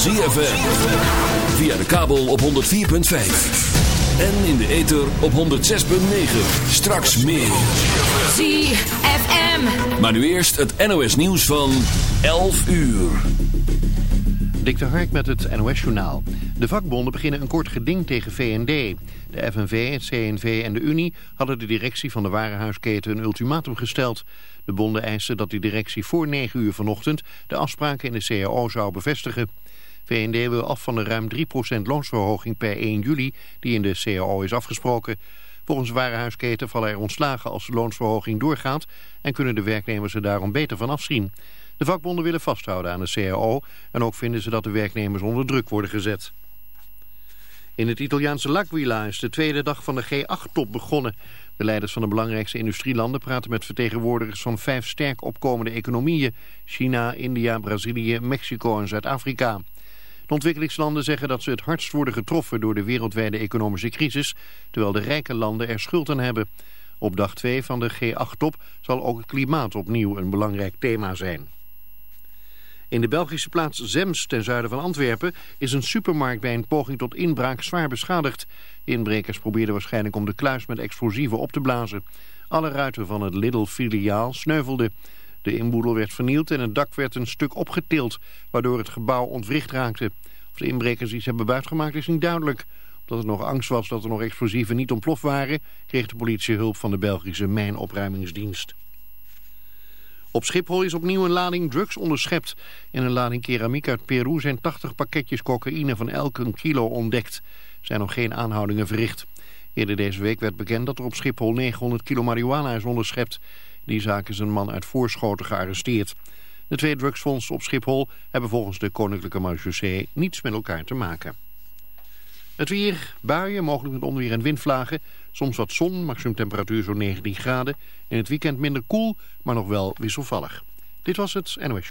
ZFM. Via de kabel op 104.5. En in de ether op 106.9. Straks meer. ZFM. Maar nu eerst het NOS nieuws van 11 uur. Dik de Hark met het NOS-journaal. De vakbonden beginnen een kort geding tegen VND. De FNV, het CNV en de Unie hadden de directie van de warenhuisketen een ultimatum gesteld. De bonden eisten dat die directie voor 9 uur vanochtend de afspraken in de CAO zou bevestigen. VND wil af van de ruim 3% loonsverhoging per 1 juli die in de CAO is afgesproken. Volgens warenhuisketen vallen er ontslagen als de loonsverhoging doorgaat en kunnen de werknemers er daarom beter van afzien. De vakbonden willen vasthouden aan de CAO en ook vinden ze dat de werknemers onder druk worden gezet. In het Italiaanse L'Aquila is de tweede dag van de G8-top begonnen. De leiders van de belangrijkste industrielanden praten met vertegenwoordigers van vijf sterk opkomende economieën. China, India, Brazilië, Mexico en Zuid-Afrika. De ontwikkelingslanden zeggen dat ze het hardst worden getroffen door de wereldwijde economische crisis, terwijl de rijke landen er schuld aan hebben. Op dag 2 van de G8-top zal ook het klimaat opnieuw een belangrijk thema zijn. In de Belgische plaats Zems ten zuiden van Antwerpen is een supermarkt bij een poging tot inbraak zwaar beschadigd. De inbrekers probeerden waarschijnlijk om de kluis met explosieven op te blazen. Alle ruiten van het Lidl-filiaal sneuvelden. De inboedel werd vernield en het dak werd een stuk opgetild, waardoor het gebouw ontwricht raakte. Of de inbrekers iets hebben buitgemaakt is niet duidelijk. Omdat er nog angst was dat er nog explosieven niet ontploft waren, kreeg de politie hulp van de Belgische mijnopruimingsdienst. Op Schiphol is opnieuw een lading drugs onderschept. In een lading keramiek uit Peru zijn 80 pakketjes cocaïne van elk een kilo ontdekt. Er zijn nog geen aanhoudingen verricht. Eerder deze week werd bekend dat er op Schiphol 900 kilo marihuana is onderschept. Die zaak is een man uit Voorschoten gearresteerd. De twee drugsfondsen op Schiphol hebben volgens de Koninklijke Marechaussee niets met elkaar te maken. Het weer, buien, mogelijk met onweer en windvlagen. Soms wat zon, maximum temperatuur zo'n 19 graden. In het weekend minder koel, maar nog wel wisselvallig. Dit was het NOS.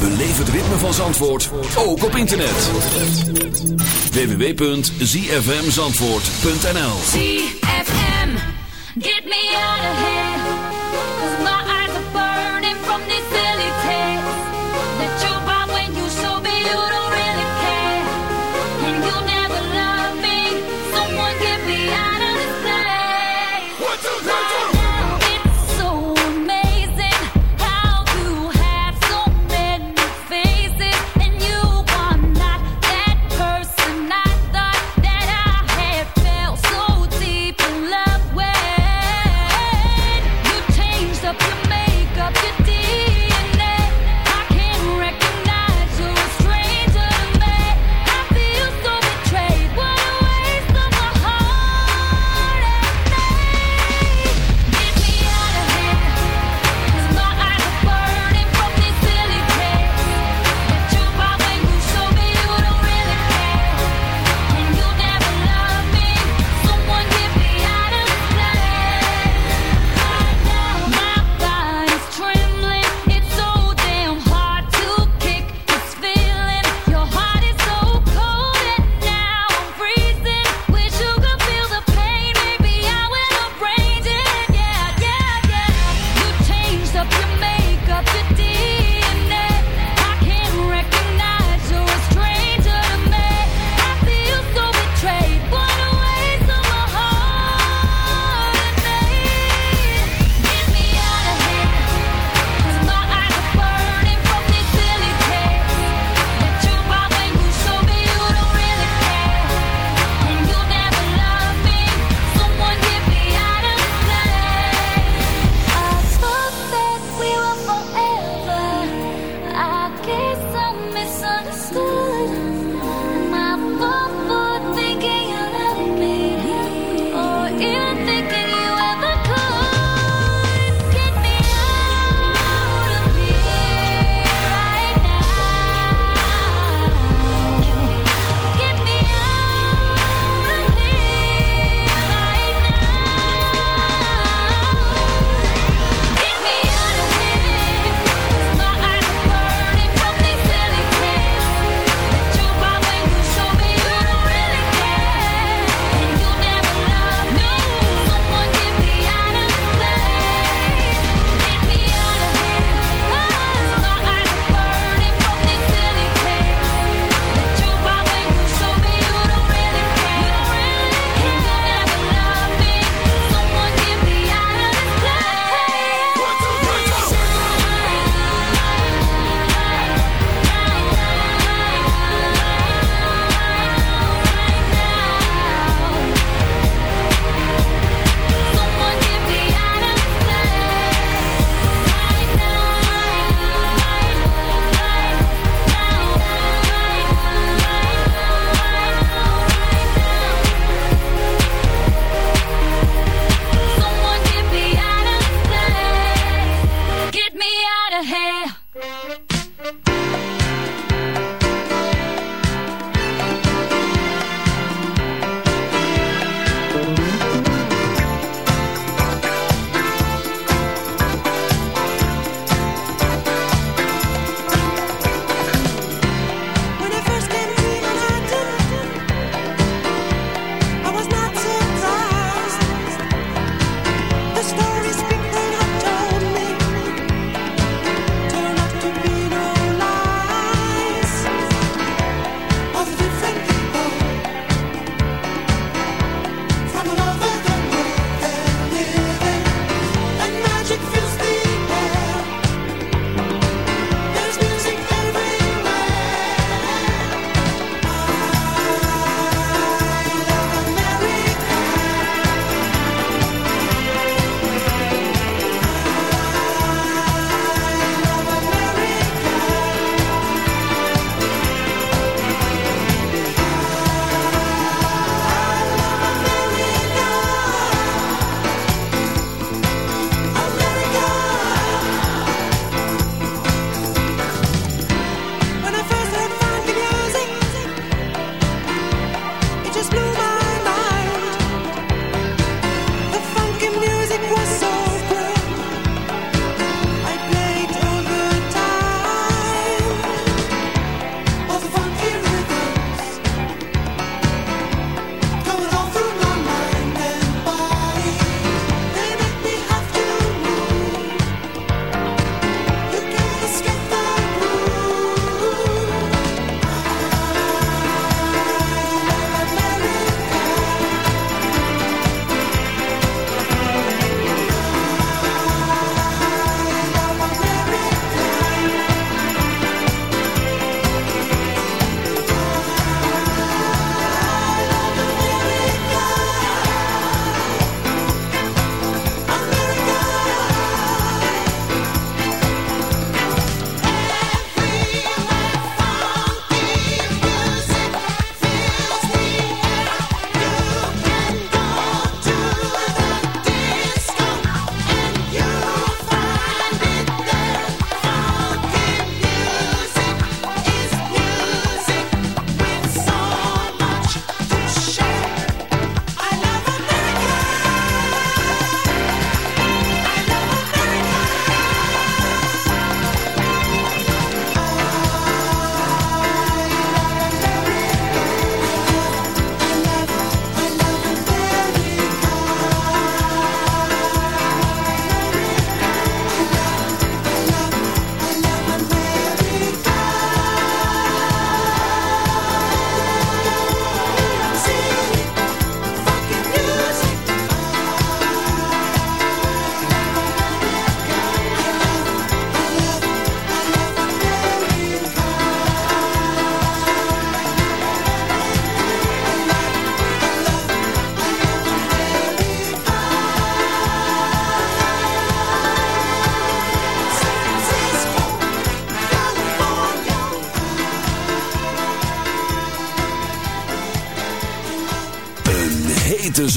Beleef het ritme van Zandvoort, ook op internet. www.zfmzandvoort.nl ZFM, get me out of here.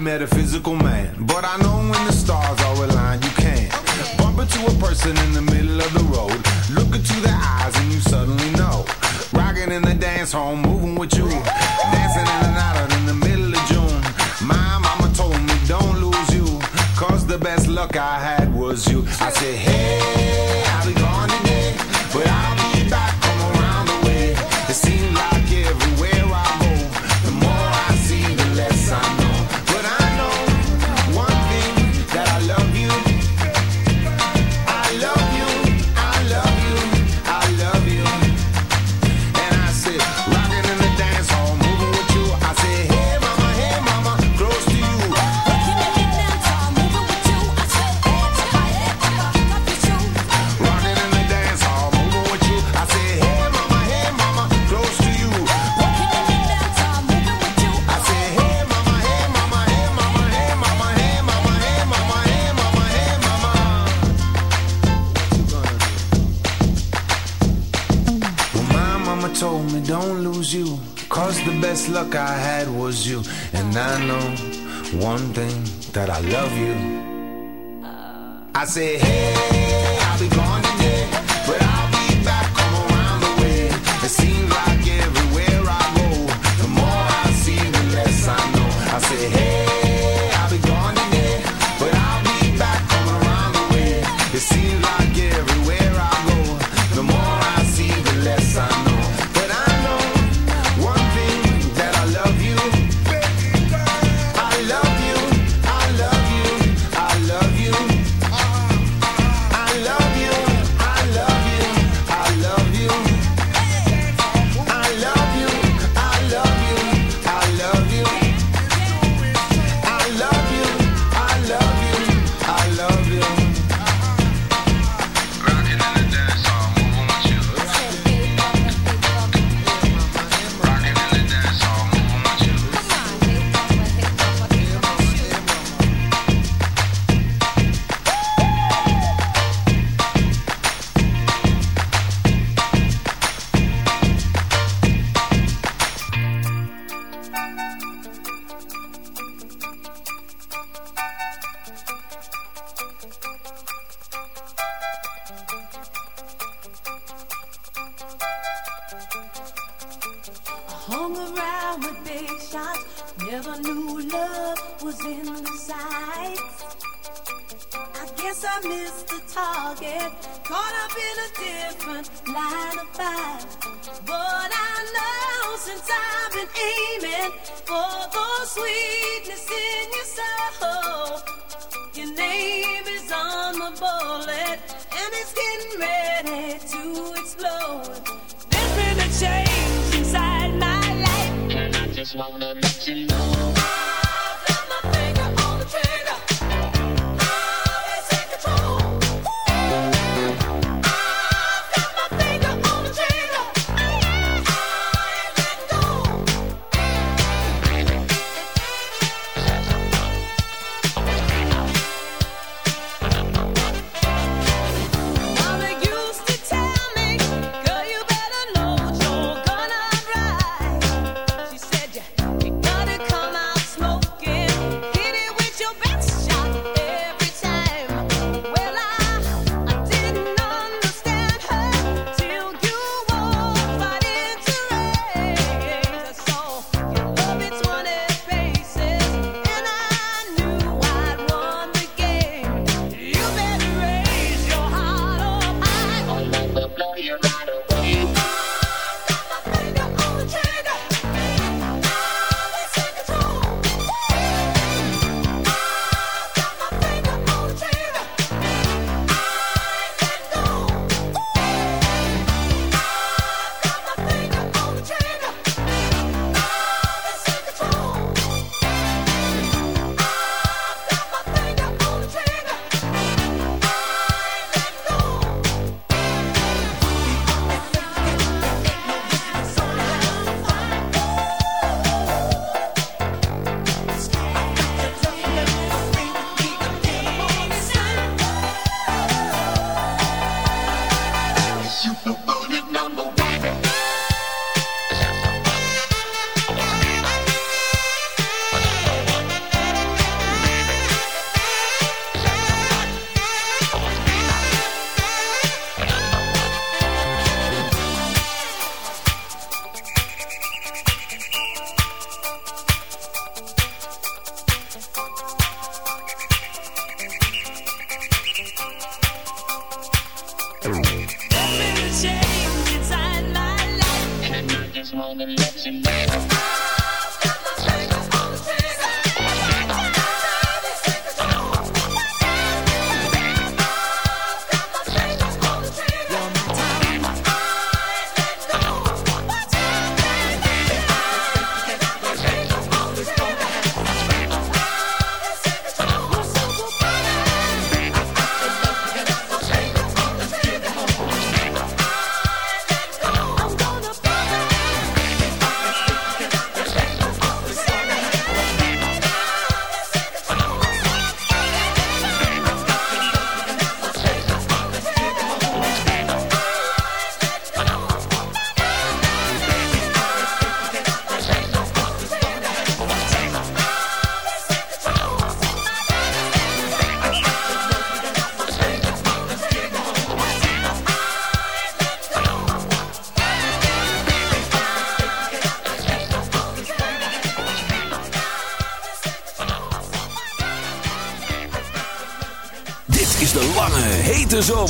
metaphysical man. But I know when the stars are aligned, you can. Okay. Bump into a person in the middle of the road. Look into their eyes and you suddenly know. Rocking in the dance hall, moving with you. you. And I know one thing that I love you. I say, hey.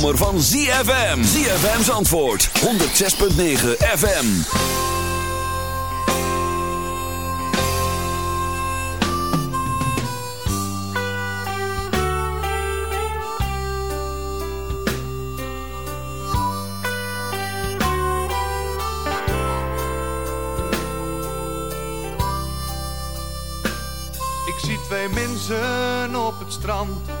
zomer van ZFM. ZFM's antwoord. 106.9 FM. Ik zie twee mensen op het strand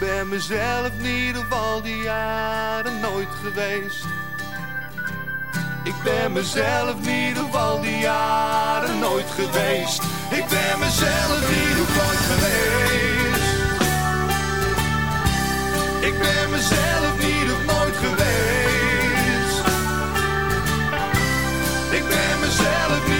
Ben mezelf niet op al die jaren nooit geweest. Ik ben mezelf niet op al die jaren nooit geweest. Ik ben mezelf niet nooit geweest. Ik ben mezelf niet nooit geweest. Ik ben mezelf niet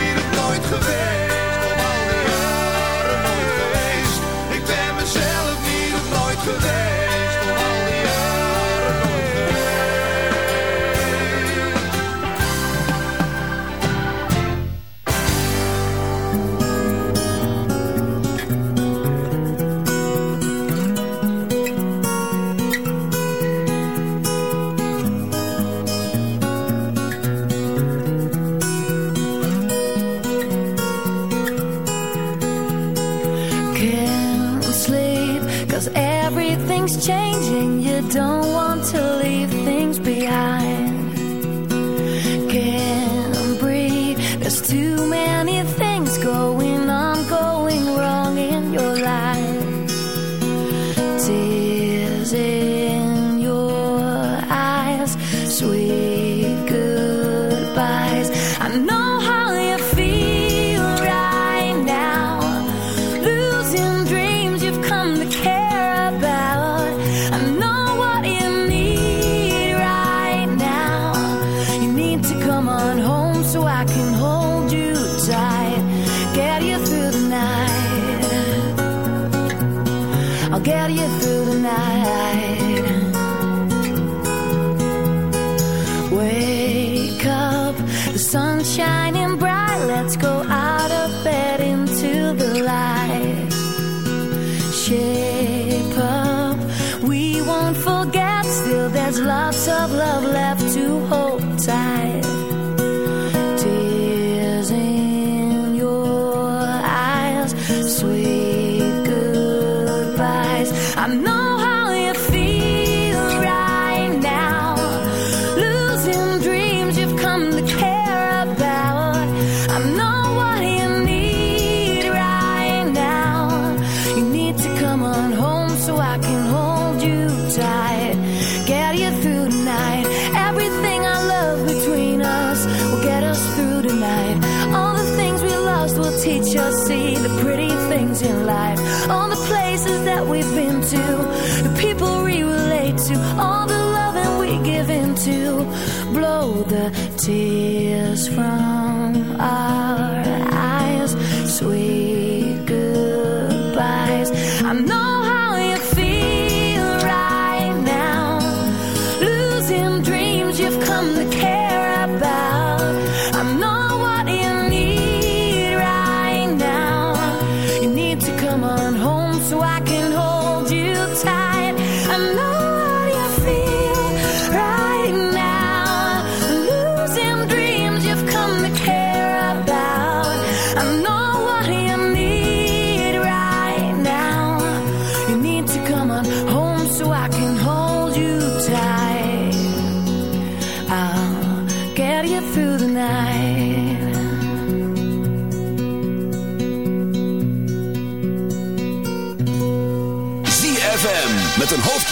see.